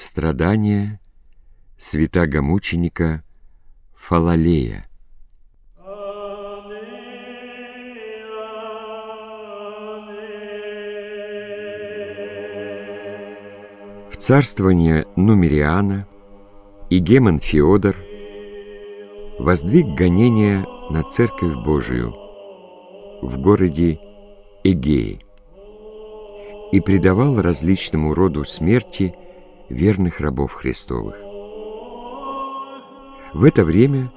Страдания святаго-мученика Фалалея. В царствование Нумериана и Гемон Феодор воздвиг гонение на Церковь Божию в городе Эгее и предавал различному роду смерти верных рабов Христовых. В это время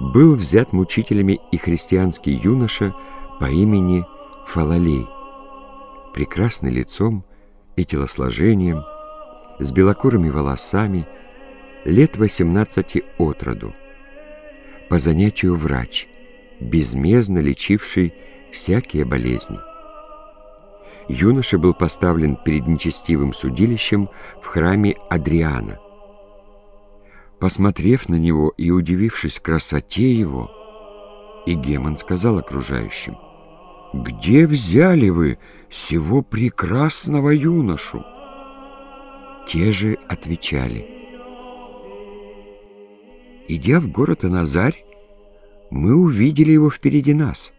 был взят мучителями и христианский юноша по имени Фалалей, прекрасный лицом и телосложением, с белокурыми волосами, лет 18 от роду. По занятию врач, безмездно лечивший всякие болезни юноша был поставлен перед нечестивым судилищем в храме Адриана. Посмотрев на него и удивившись красоте его, Игемон сказал окружающим, «Где взяли вы сего прекрасного юношу?» Те же отвечали, «Идя в город Аназарь, мы увидели его впереди нас.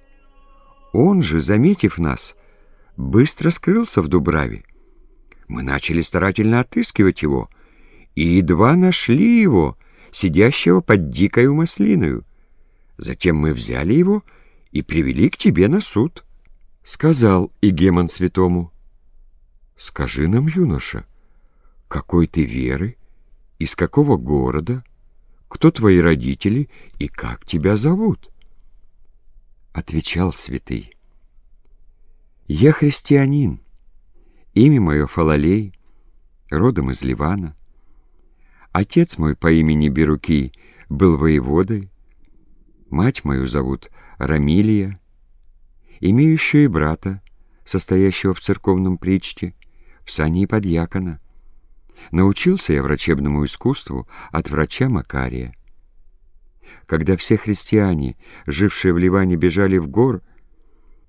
Он же, заметив нас, — быстро скрылся в Дубраве. Мы начали старательно отыскивать его, и едва нашли его, сидящего под дикою маслиною. Затем мы взяли его и привели к тебе на суд. Сказал Игемон святому, «Скажи нам, юноша, какой ты веры, из какого города, кто твои родители и как тебя зовут?» Отвечал святый, я христианин. Имя мое Фалалей, родом из Ливана. Отец мой по имени Беруки был воеводой. Мать мою зовут Рамилия. Имею еще и брата, состоящего в церковном причте, в сане подьякона. Научился я врачебному искусству от врача Макария. Когда все христиане, жившие в Ливане, бежали в гор,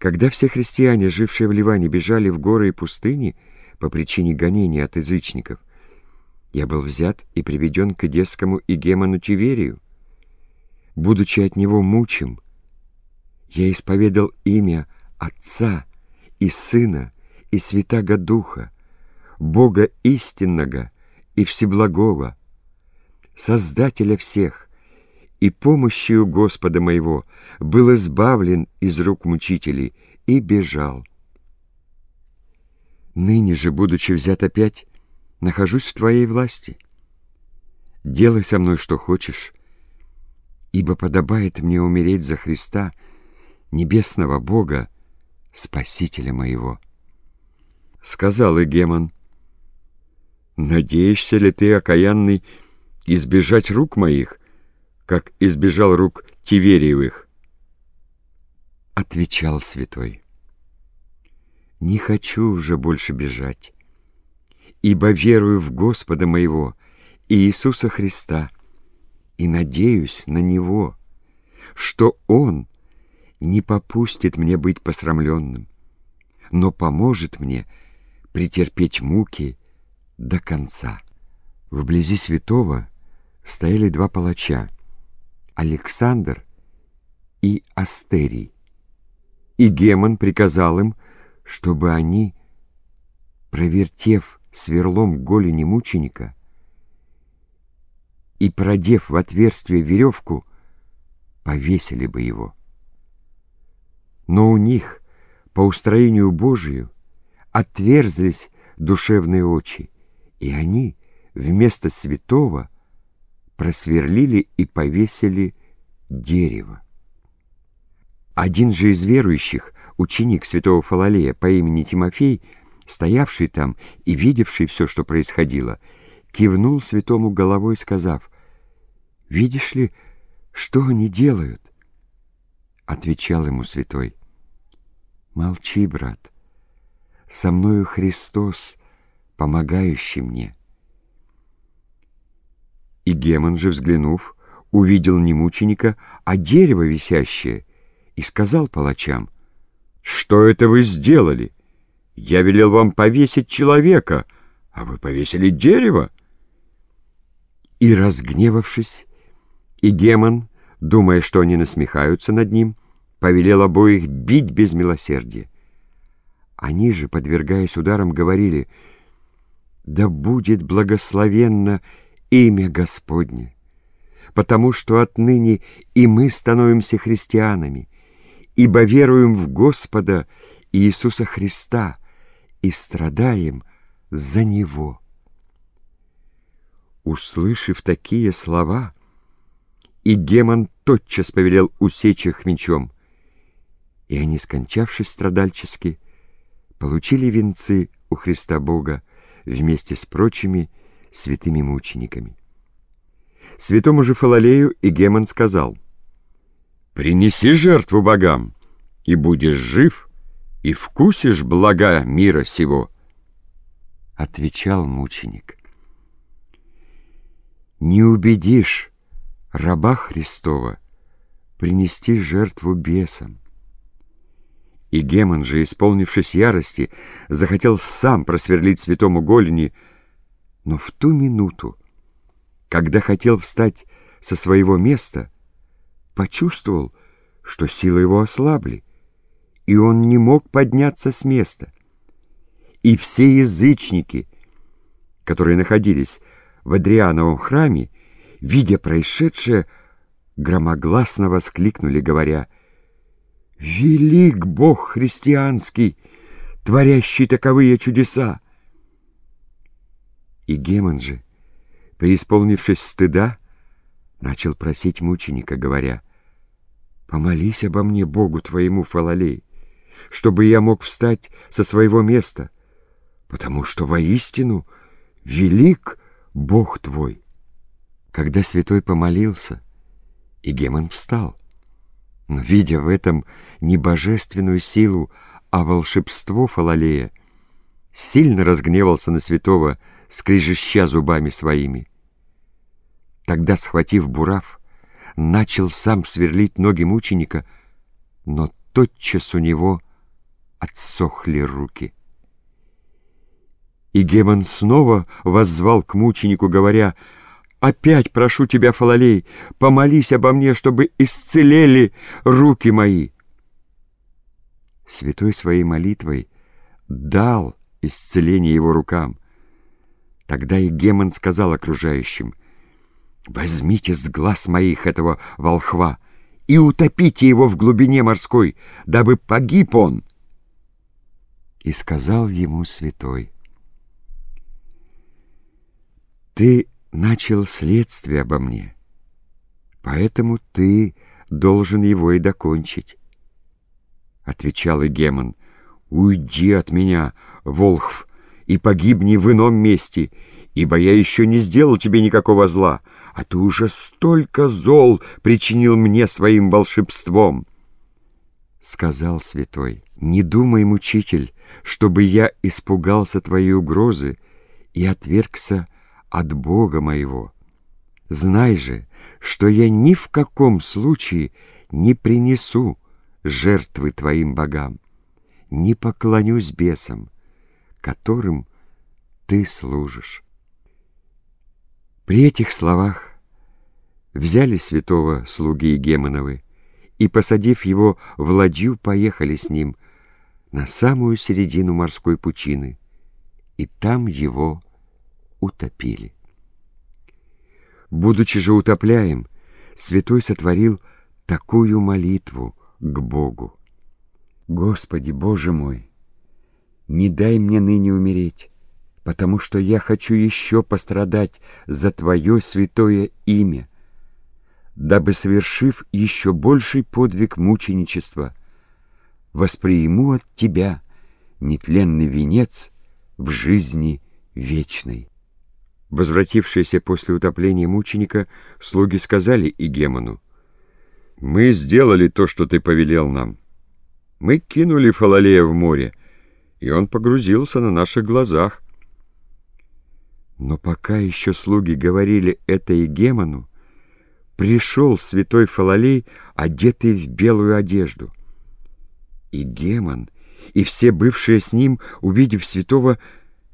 когда все христиане, жившие в Ливане, бежали в горы и пустыни по причине гонения от язычников, я был взят и приведен к Эдесскому Игемону Тиверию. Будучи от него мучим, я исповедал имя Отца и Сына и Святаго Духа, Бога истинного и Всеблагого, Создателя всех, и помощью Господа моего был избавлен из рук мучителей и бежал. Ныне же, будучи взят опять, нахожусь в Твоей власти. Делай со мной, что хочешь, ибо подобает мне умереть за Христа, небесного Бога, Спасителя моего. Сказал Игемон, «Надеешься ли ты, окаянный, избежать рук моих?» Как избежал рук Тивериевых. Отвечал святой. Не хочу уже больше бежать, ибо верую в Господа моего, Иисуса Христа, и надеюсь на Него, что Он не попустит мне быть посрамленным, но поможет мне претерпеть муки до конца. Вблизи святого стояли два палача, Александр и Астерий. И Гемон приказал им, чтобы они, провертев сверлом голени мученика и продев в отверстие веревку, повесили бы его. Но у них, по устроению Божию, отверзлись душевные очи, и они вместо святого просверлили и повесили дерево. Один же из верующих, ученик святого Фалалея по имени Тимофей, стоявший там и видевший все, что происходило, кивнул святому головой, сказав, «Видишь ли, что они делают?» Отвечал ему святой, «Молчи, брат, со мною Христос, помогающий мне». И Гемон же, взглянув, увидел не мученика, а дерево висящее, и сказал палачам, «Что это вы сделали? Я велел вам повесить человека, а вы повесили дерево. И, разгневавшись, и Гемон, думая, что они насмехаются над ним, повелел обоих бить без милосердия. Они же, подвергаясь ударам, говорили, «Да будет благословенно имя Господне, потому что отныне и мы становимся христианами, ибо веруем в Господа Иисуса Христа и страдаем за Него». Услышав такие слова, и Гемон тотчас повелел усечь их мечом, и они, скончавшись страдальчески, получили венцы у Христа Бога вместе с прочими святыми мучениками. Святому же Фалалею Игемон сказал, «Принеси жертву богам, и будешь жив, и вкусишь блага мира сего». Отвечал мученик, «Не убедишь раба Христова принести жертву бесам, и Гемон же, исполнившись ярости, захотел сам просверлить святому голени, но в ту минуту, когда хотел встать со своего места, почувствовал, что силы его ослабли, и он не мог подняться с места. И все язычники, которые находились в Адриановом храме, видя происшедшее, громогласно воскликнули, говоря — Велик Бог христианский, творящий таковые чудеса! И Гемон же, преисполнившись стыда, начал просить мученика, говоря, «Помолись обо мне, Богу твоему, Фалалей, чтобы я мог встать со своего места, потому что воистину велик Бог твой». Когда святой помолился, и Гемон встал — но, видя в этом не божественную силу, а волшебство Фалалея, сильно разгневался на святого, скрежеща зубами своими. Тогда, схватив бурав, начал сам сверлить ноги мученика, но тотчас у него отсохли руки. И Гемон снова воззвал к мученику, говоря — Опять прошу тебя, Фалалей, помолись обо мне, чтобы исцелели руки мои. Святой своей молитвой дал исцеление его рукам. Тогда и Гемон сказал окружающим, «Возьмите с глаз моих этого волхва и утопите его в глубине морской, дабы погиб он». И сказал ему святой, «Ты начал следствие обо мне. Поэтому ты должен его и докончить. Отвечал Игемон, уйди от меня, Волхв, и погибни в ином месте, ибо я еще не сделал тебе никакого зла, а ты уже столько зол причинил мне своим волшебством. Сказал святой, не думай, мучитель, чтобы я испугался твоей угрозы и отвергся от Бога моего. Знай же, что я ни в каком случае не принесу жертвы твоим богам, не поклонюсь бесам, которым ты служишь. При этих словах взяли святого слуги Гемоновы и, посадив его в ладью, поехали с ним на самую середину морской пучины, и там его утопили. Будучи же утопляем, святой сотворил такую молитву к Богу. «Господи, Боже мой, не дай мне ныне умереть, потому что я хочу еще пострадать за Твое святое имя, дабы, совершив еще больший подвиг мученичества, восприму от Тебя нетленный венец в жизни вечной». Возвратившиеся после утопления мученика, слуги сказали Игемону, «Мы сделали то, что ты повелел нам. Мы кинули Фалалея в море, и он погрузился на наших глазах». Но пока еще слуги говорили это Игемону, пришел святой Фалалей, одетый в белую одежду. И Гемон, и все бывшие с ним, увидев святого,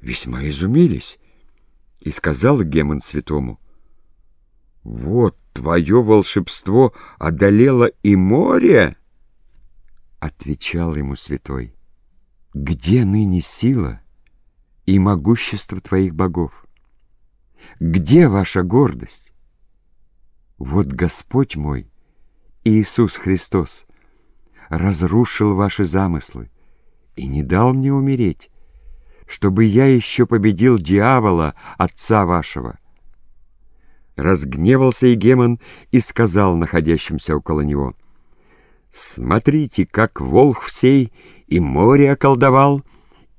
весьма изумились. И сказал Гемон святому, Вот твое волшебство одолело и море? Отвечал ему святой. Где ныне сила и могущество твоих богов? Где ваша гордость? Вот Господь мой, Иисус Христос, разрушил ваши замыслы и не дал мне умереть, чтобы я еще победил дьявола, отца вашего. Разгневался Егемон и сказал находящимся около него, «Смотрите, как волх всей и море околдовал,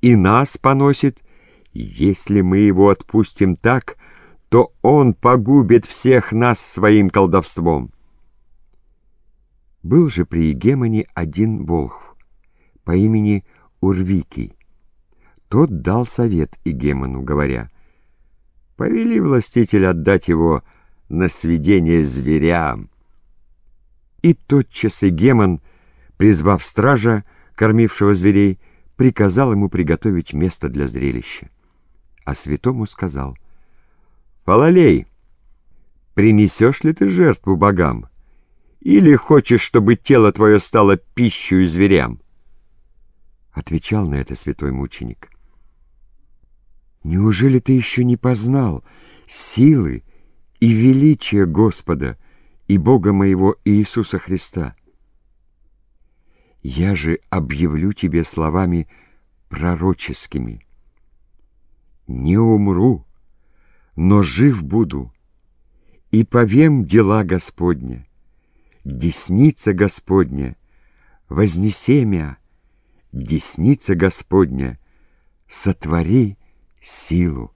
и нас поносит. Если мы его отпустим так, то он погубит всех нас своим колдовством». Был же при Егемоне один волхв по имени Урвикий. Тот дал совет Игемону, говоря, «Повели властитель отдать его на сведение зверям». И тотчас Игемон, призвав стража, кормившего зверей, приказал ему приготовить место для зрелища. А святому сказал, «Фалалей, принесешь ли ты жертву богам? Или хочешь, чтобы тело твое стало пищей зверям?» Отвечал на это святой мученик. Неужели ты еще не познал силы и величия Господа и Бога моего Иисуса Христа? Я же объявлю тебе словами пророческими. Не умру, но жив буду, и повем дела Господня. Десница Господня, вознесемя, десница Господня, сотвори силу.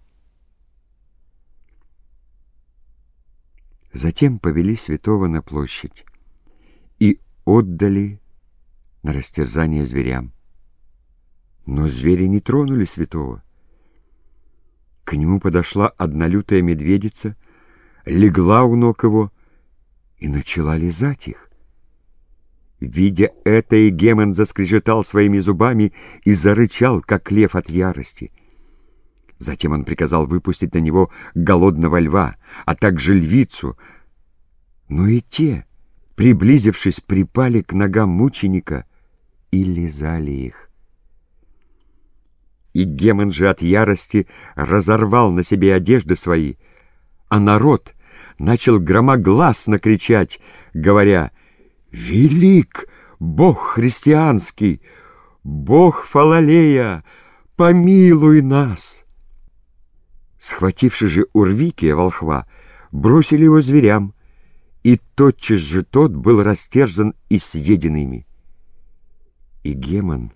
Затем повели святого на площадь и отдали на растерзание зверям. Но звери не тронули святого. К нему подошла одна лютая медведица, легла у ног его и начала лизать их. Видя это, Егемон заскрежетал своими зубами и зарычал, как лев от ярости — Затем он приказал выпустить на него голодного льва, а также львицу. Но и те, приблизившись, припали к ногам мученика и лизали их. И Гемон же от ярости разорвал на себе одежды свои, а народ начал громогласно кричать, говоря «Велик Бог христианский, Бог Фалалея, помилуй нас!» Схвативши же Урвикия волхва, бросили его зверям, и тотчас же тот был растерзан и съеден ими. И Гемон,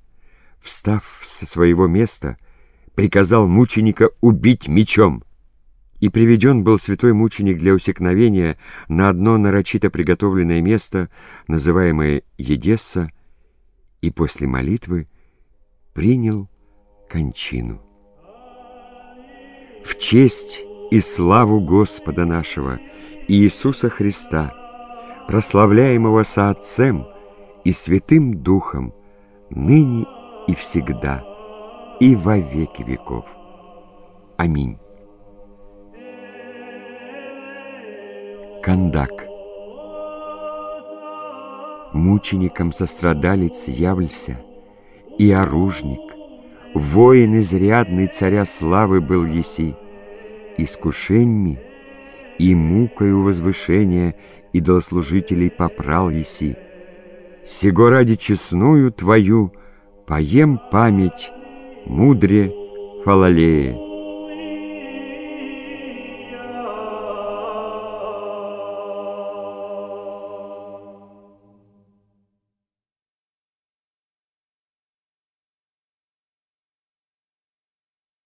встав со своего места, приказал мученика убить мечом. И приведен был святой мученик для усекновения на одно нарочито приготовленное место, называемое Едесса, и после молитвы принял кончину в честь и славу Господа нашего Иисуса Христа, прославляемого со Отцем и Святым Духом, ныне и всегда, и во веки веков. Аминь. Кандак Мучеником сострадалец явлься, и оружник, Воин изрядный царя славы был еси, Искушеньми и мукою возвышения Идолослужителей попрал еси. Сего ради честную твою Поем память мудре Фалалея.